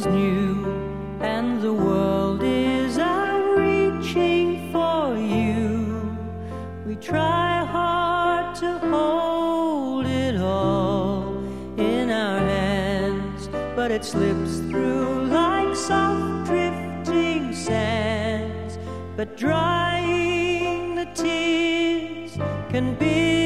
is new and the world is out reaching for you. We try hard to hold it all in our hands, but it slips through like soft drifting sands. But drying the tears can build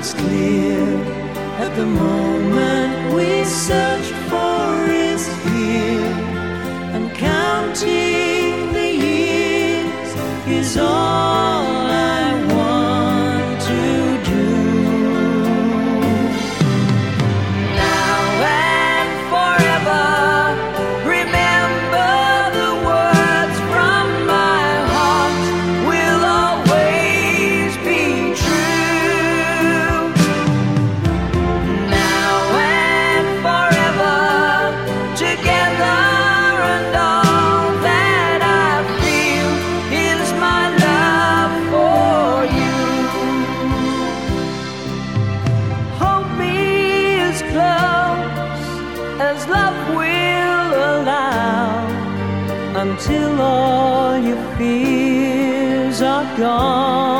it's clear at the moment we searched all until all your fears are gone.